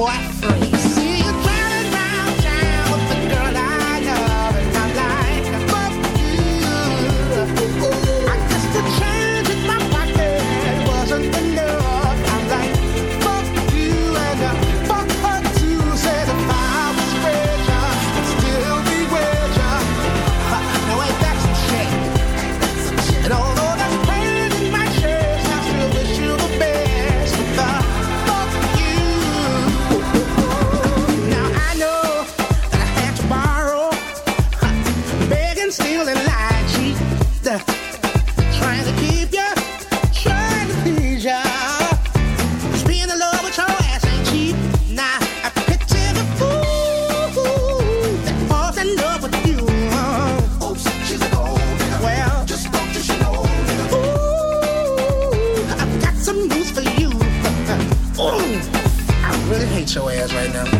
What. Your ass right now.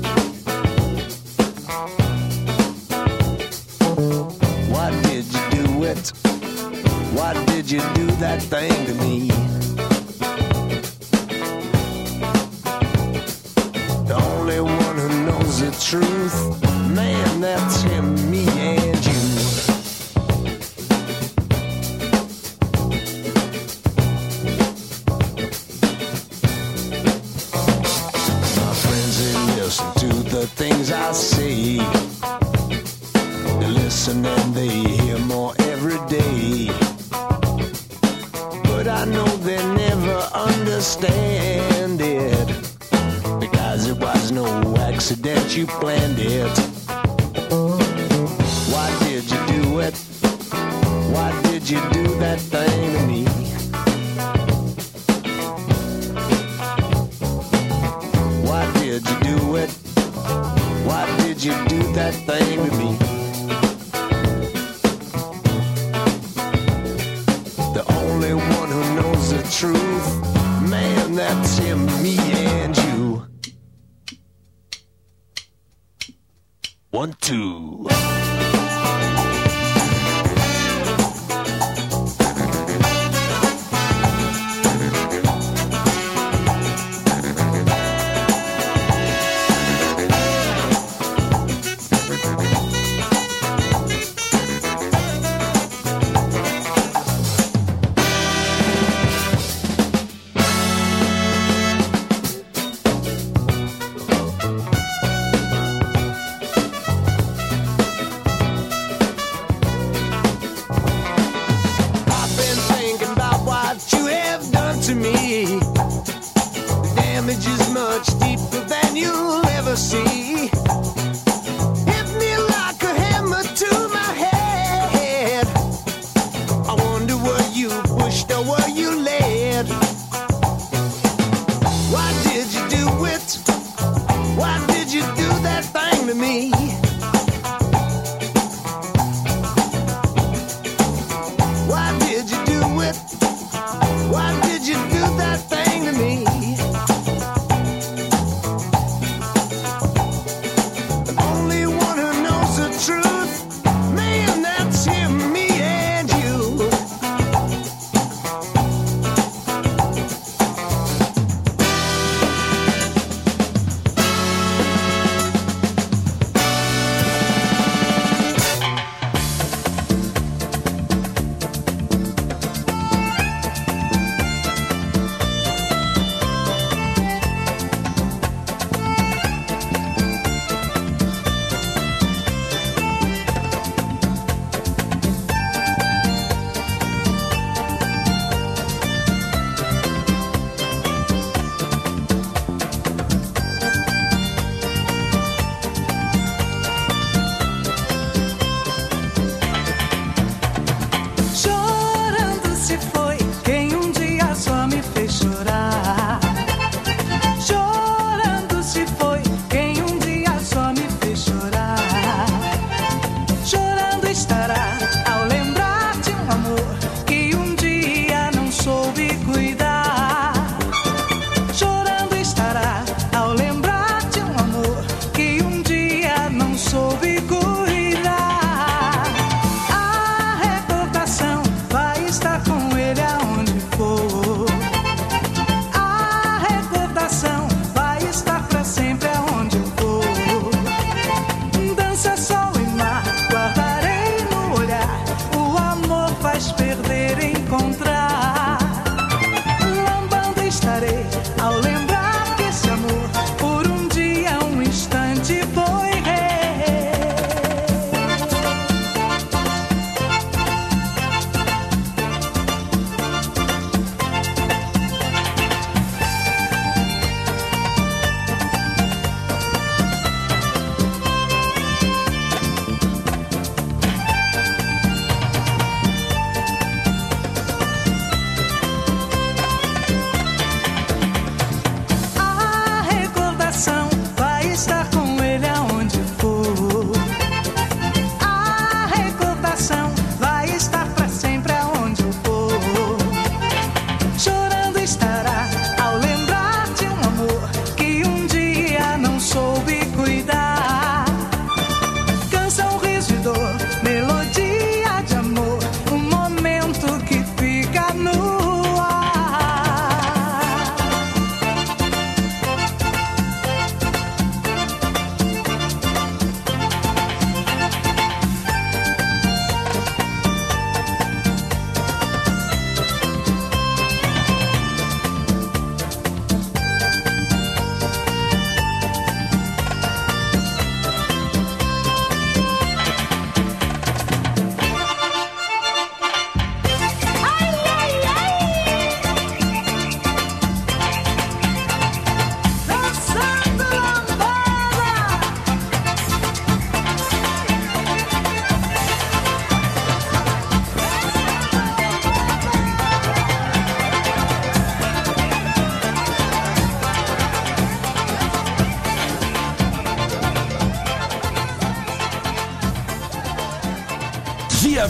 you do that thing to me? One, two.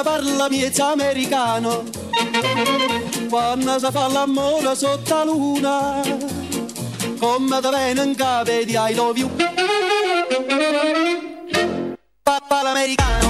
si parla miezza americano, quando si fa l'amore sotto la luna, come da bene in capo di I love you. Papà l'americano.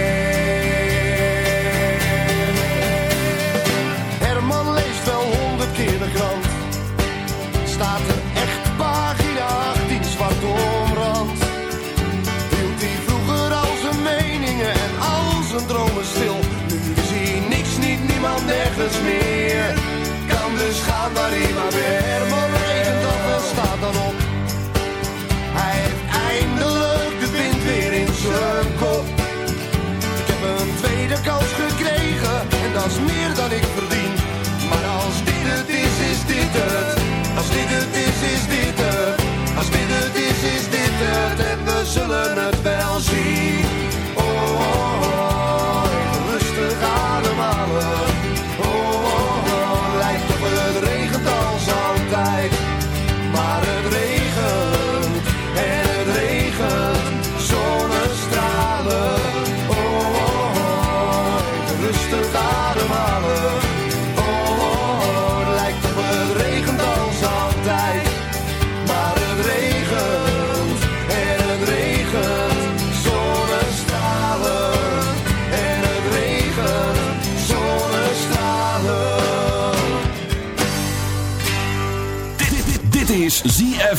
primavera.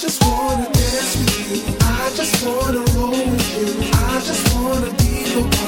just wanna dance with you. I just wanna roll with you. I just wanna be the one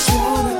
just wanna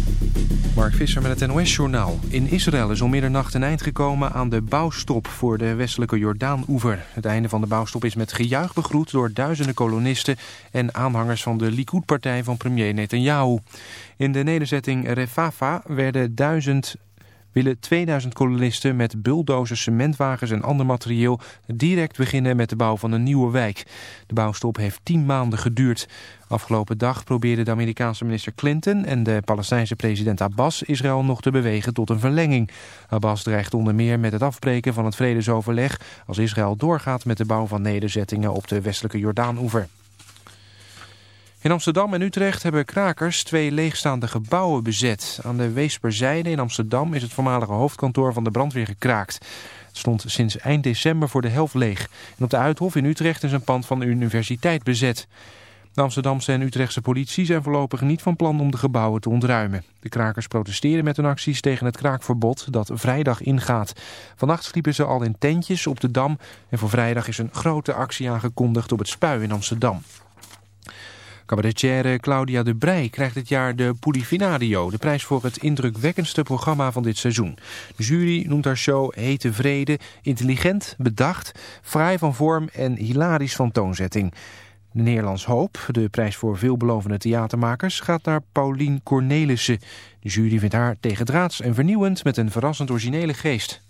Mark Visser met het NOS-journaal. In Israël is om middernacht een eind gekomen aan de bouwstop voor de westelijke Jordaan-oever. Het einde van de bouwstop is met gejuich begroet door duizenden kolonisten en aanhangers van de Likud-partij van premier Netanyahu. In de nederzetting Refafa werden duizend willen 2000 kolonisten met bulldozers, cementwagens en ander materieel direct beginnen met de bouw van een nieuwe wijk. De bouwstop heeft 10 maanden geduurd. Afgelopen dag probeerden de Amerikaanse minister Clinton en de Palestijnse president Abbas Israël nog te bewegen tot een verlenging. Abbas dreigt onder meer met het afbreken van het vredesoverleg als Israël doorgaat met de bouw van nederzettingen op de westelijke Jordaan-oever. In Amsterdam en Utrecht hebben krakers twee leegstaande gebouwen bezet. Aan de Weesperzijde in Amsterdam is het voormalige hoofdkantoor van de brandweer gekraakt. Het stond sinds eind december voor de helft leeg. En op de Uithof in Utrecht is een pand van de universiteit bezet. De Amsterdamse en Utrechtse politie zijn voorlopig niet van plan om de gebouwen te ontruimen. De krakers protesteren met hun acties tegen het kraakverbod dat vrijdag ingaat. Vannacht sliepen ze al in tentjes op de Dam en voor vrijdag is een grote actie aangekondigd op het Spui in Amsterdam. Cabaretière Claudia de Brij krijgt dit jaar de Polifinario, de prijs voor het indrukwekkendste programma van dit seizoen. De jury noemt haar show hete vrede, intelligent, bedacht, fraai van vorm en hilarisch van toonzetting. De Nederlands Hoop, de prijs voor veelbelovende theatermakers, gaat naar Paulien Cornelissen. De jury vindt haar tegendraads en vernieuwend met een verrassend originele geest.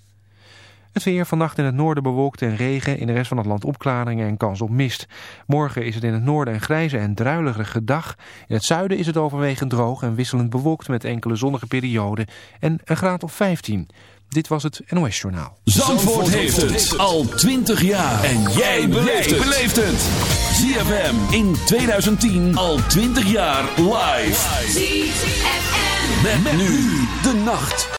Het weer vannacht in het noorden bewolkt en regen. In de rest van het land opklaringen en kans op mist. Morgen is het in het noorden een grijze en druilerige dag. In het zuiden is het overwegend droog en wisselend bewolkt met enkele zonnige perioden. En een graad of 15. Dit was het NOS Journaal. Zandvoort, heeft het al 20 jaar. En jij beleeft het. ZFM in 2010 al 20 jaar live. ZFM. Met, met nu de nacht.